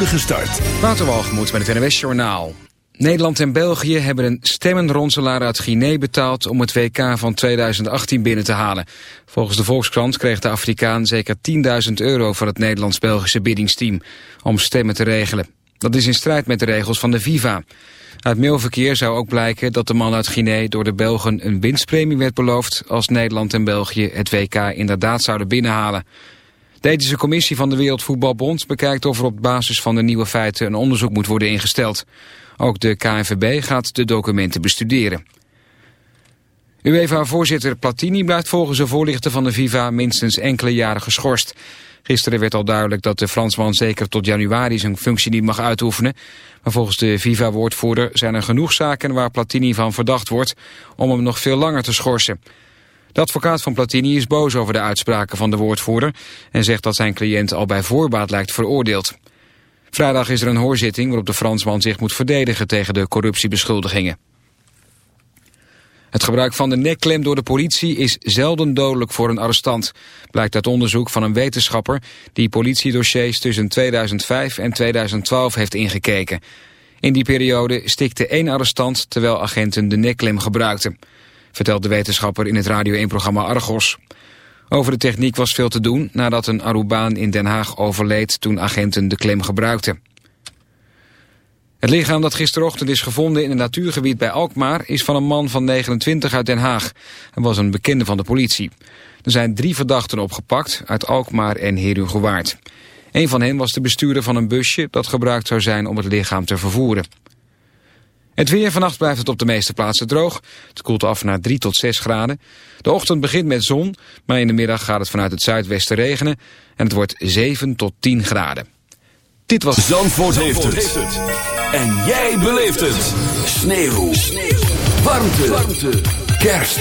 spoedige start. Waterwalgemoed met het NWS Journaal. Nederland en België hebben een stemmenronselaar uit Guinea betaald om het WK van 2018 binnen te halen. Volgens de Volkskrant kreeg de Afrikaan zeker 10.000 euro van het Nederlands-Belgische biddingsteam om stemmen te regelen. Dat is in strijd met de regels van de FIFA. Uit mailverkeer zou ook blijken dat de man uit Guinea door de Belgen een winstpremie werd beloofd als Nederland en België het WK inderdaad zouden binnenhalen. De ethische commissie van de Wereldvoetbalbond bekijkt of er op basis van de nieuwe feiten een onderzoek moet worden ingesteld. Ook de KNVB gaat de documenten bestuderen. UEFA-voorzitter Platini blijft volgens de voorlichter van de FIFA minstens enkele jaren geschorst. Gisteren werd al duidelijk dat de Fransman zeker tot januari zijn functie niet mag uitoefenen. Maar volgens de FIFA-woordvoerder zijn er genoeg zaken waar Platini van verdacht wordt om hem nog veel langer te schorsen. De advocaat van Platini is boos over de uitspraken van de woordvoerder en zegt dat zijn cliënt al bij voorbaat lijkt veroordeeld. Vrijdag is er een hoorzitting waarop de Fransman zich moet verdedigen tegen de corruptiebeschuldigingen. Het gebruik van de nekklem door de politie is zelden dodelijk voor een arrestant. Blijkt uit onderzoek van een wetenschapper die politiedossiers tussen 2005 en 2012 heeft ingekeken. In die periode stikte één arrestant terwijl agenten de nekklem gebruikten. Vertelt de wetenschapper in het Radio 1-programma Argos. Over de techniek was veel te doen nadat een Arubaan in Den Haag overleed toen agenten de klem gebruikten. Het lichaam dat gisterochtend is gevonden in een natuurgebied bij Alkmaar... is van een man van 29 uit Den Haag. Hij was een bekende van de politie. Er zijn drie verdachten opgepakt uit Alkmaar en Herugewaard. Een van hen was de bestuurder van een busje... dat gebruikt zou zijn om het lichaam te vervoeren. Het weer vannacht blijft het op de meeste plaatsen droog. Het koelt af naar 3 tot 6 graden. De ochtend begint met zon, maar in de middag gaat het vanuit het zuidwesten regenen... en het wordt 7 tot 10 graden. Dit was Zandvoort, heeft, het. En jij beleeft het. Sneeuw. Sneeuw. Warmte. Warmte. Kerst.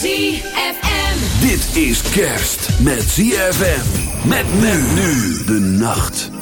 ZFM. Dit is kerst met ZFM. Met men nu de nacht.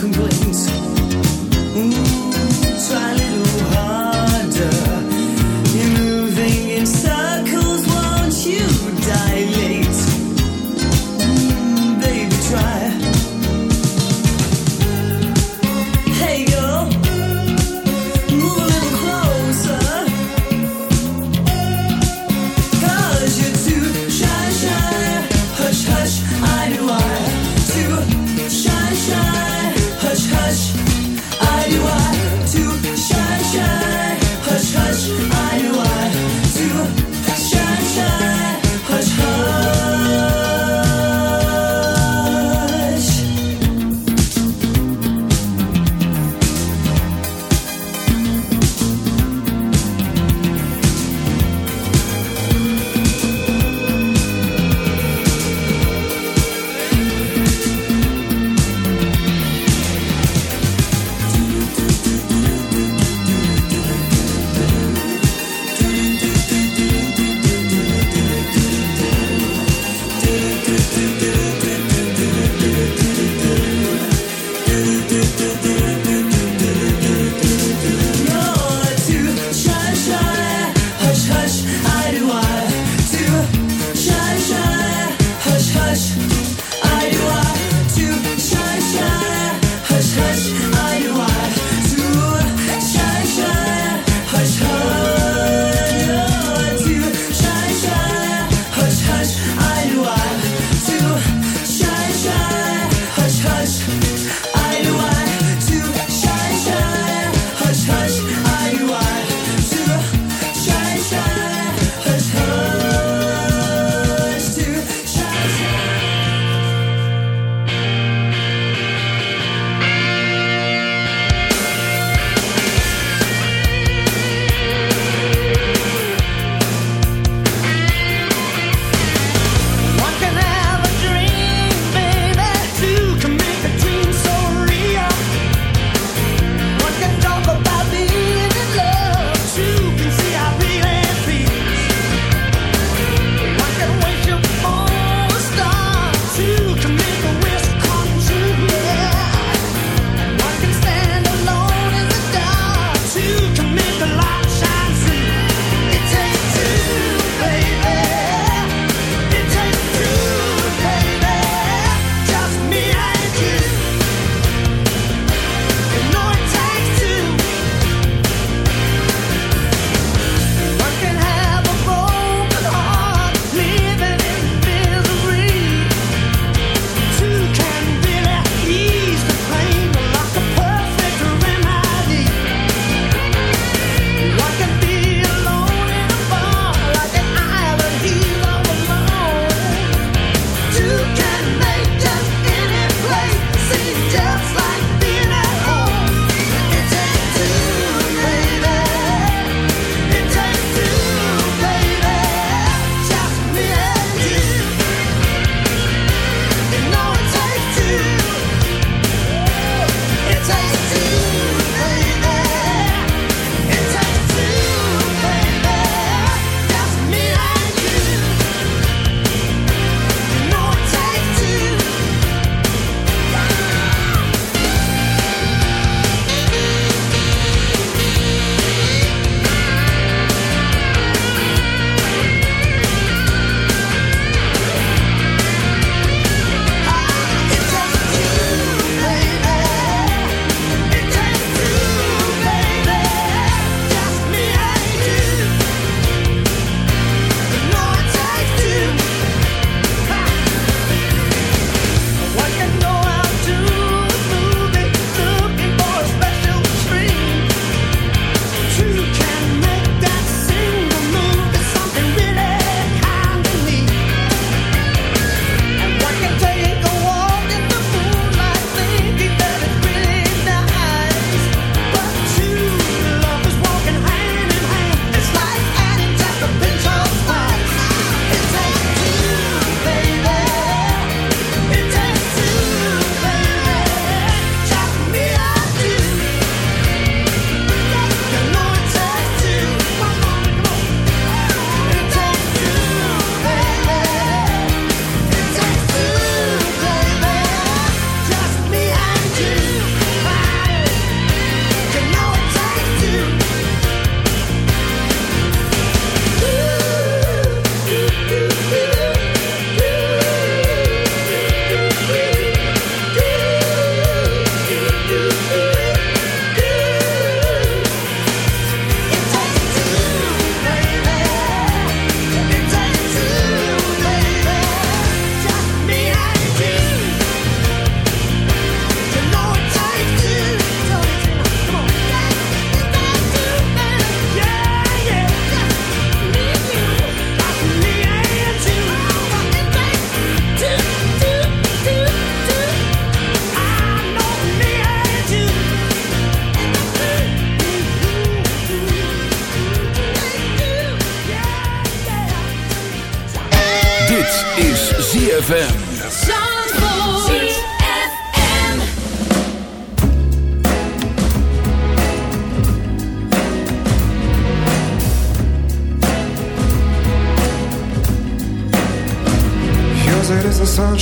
complaints.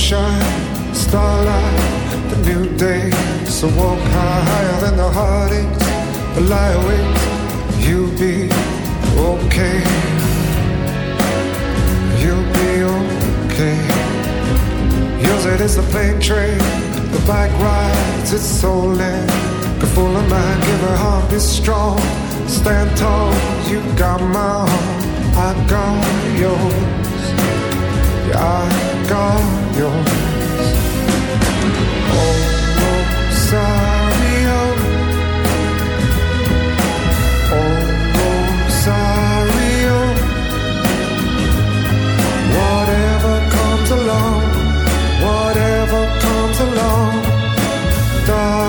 Sunshine, starlight the new day. So walk higher than the heartaches. But lie awake, you'll be okay. You'll be okay. Yours it is the plane train, the bike rides, it's so land. The full of mind, give her heart, be strong. Stand tall, you got my heart, I got yours. Yeah, I got Oh, oh, oh. Oh. Whatever comes along, whatever comes along, darling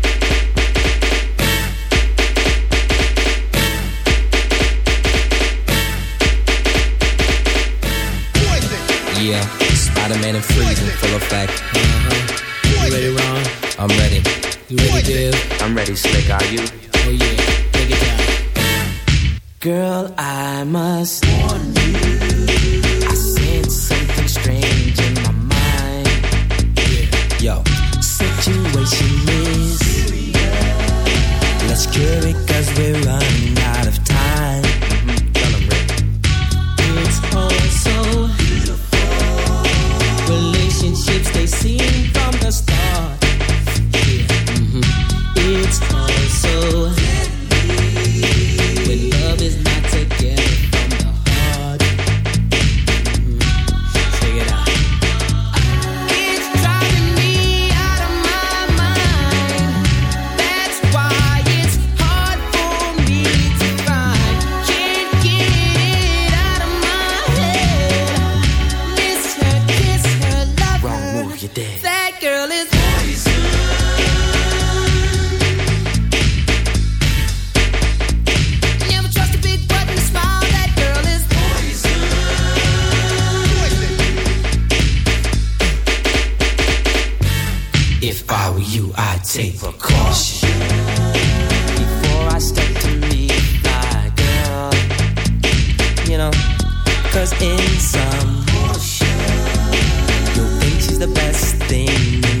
Yeah, Spider-Man and freezing, full effect. Uh-huh. You ready, Ron? I'm ready. You ready, Biv? I'm ready, Slick. Are you? Oh yeah, take it down. Girl, I must warn you. I sense something strange in my mind. Yo, situation is Let's cure it cause we're running out of time. Seem If I were you, I'd take precaution. Before I step to meet my girl, you know, cause in some you'll think she's the best thing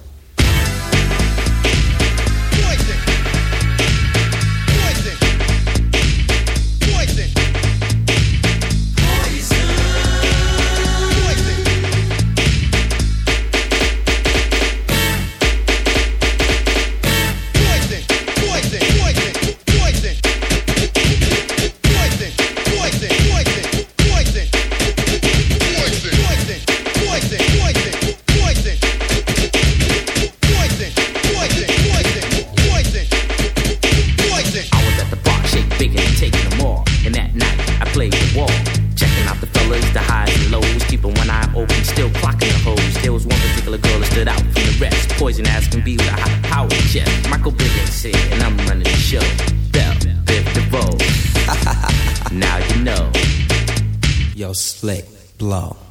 Blow.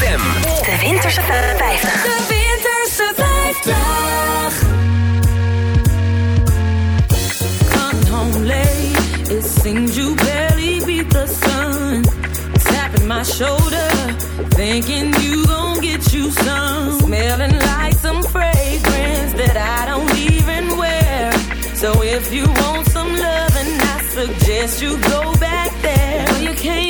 stem. De Winterse 50. De Winterse 50. Come home late. It seems you barely beat the sun. Tapping my shoulder. Thinking you gon' get you some. Smelling like some fragrance that I don't even wear. So if you want some loving, I suggest you go back there. Well, you can't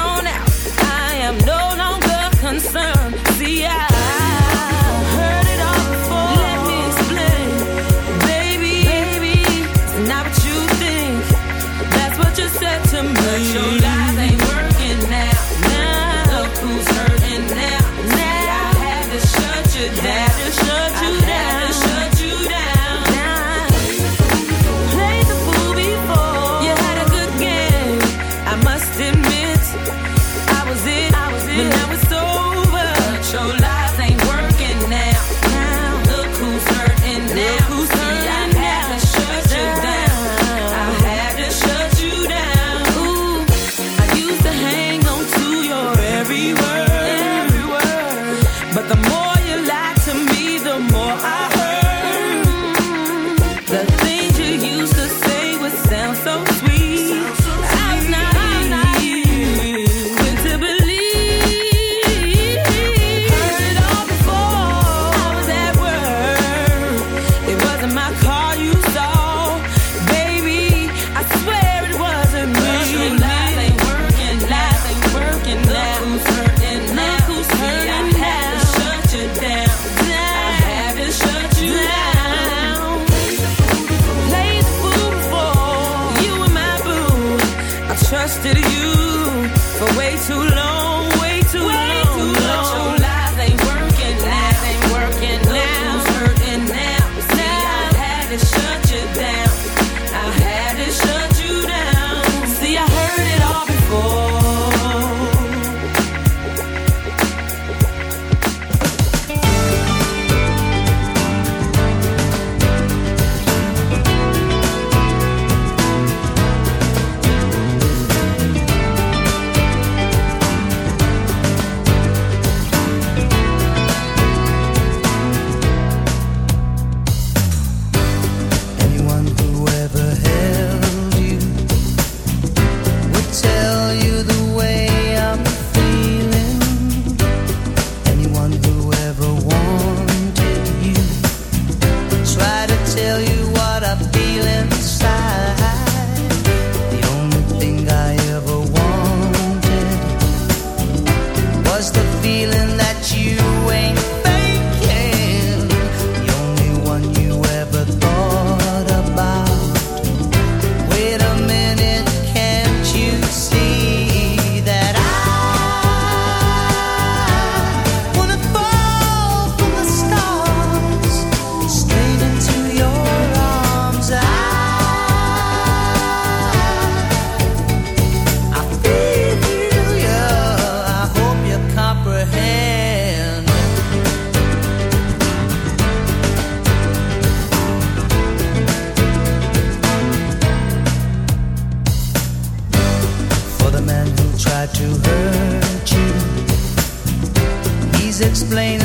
concern blame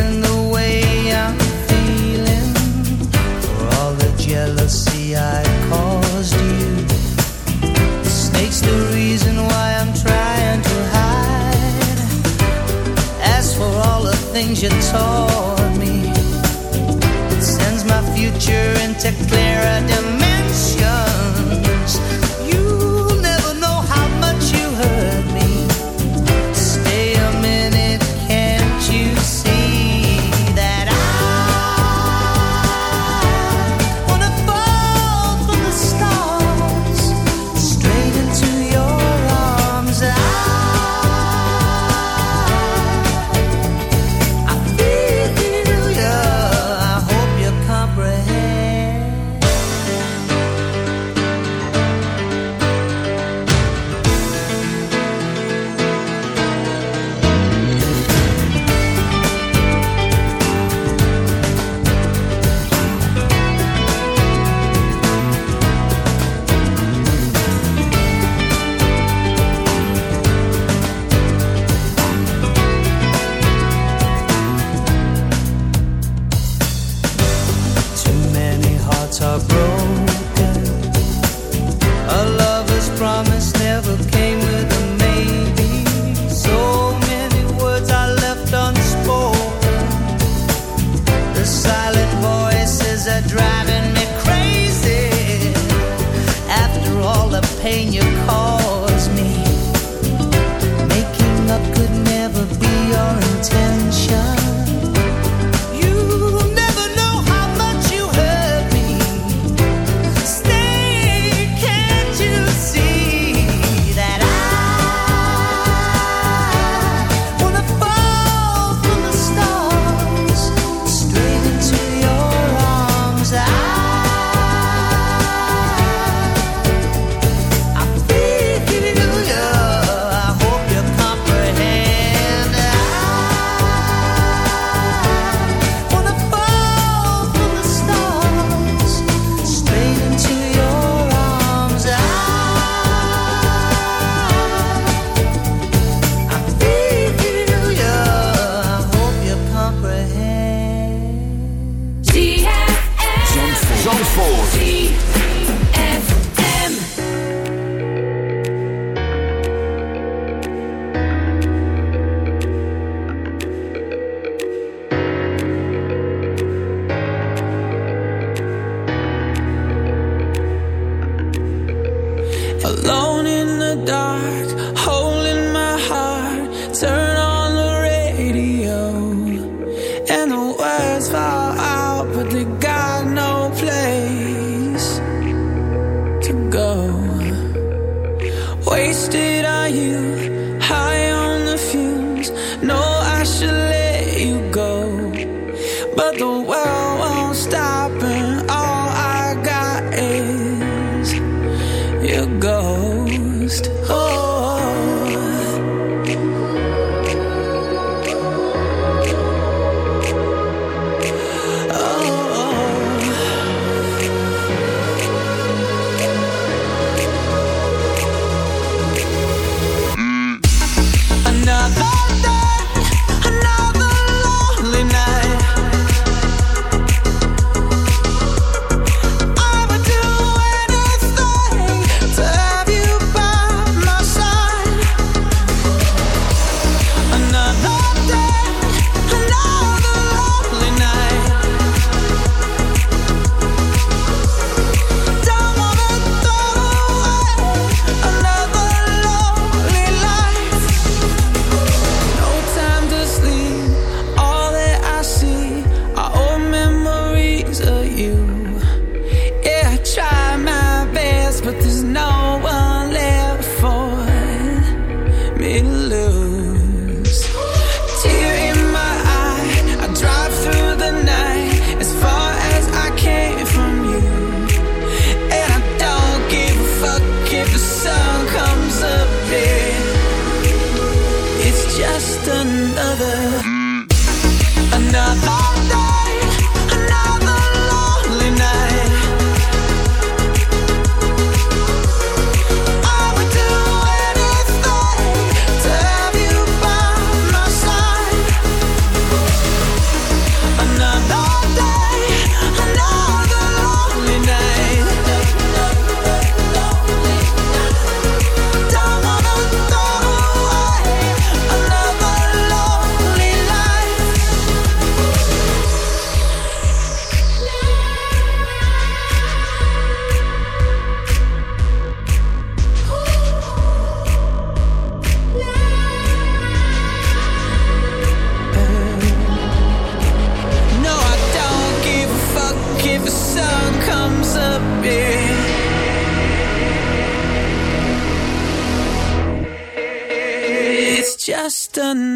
Done.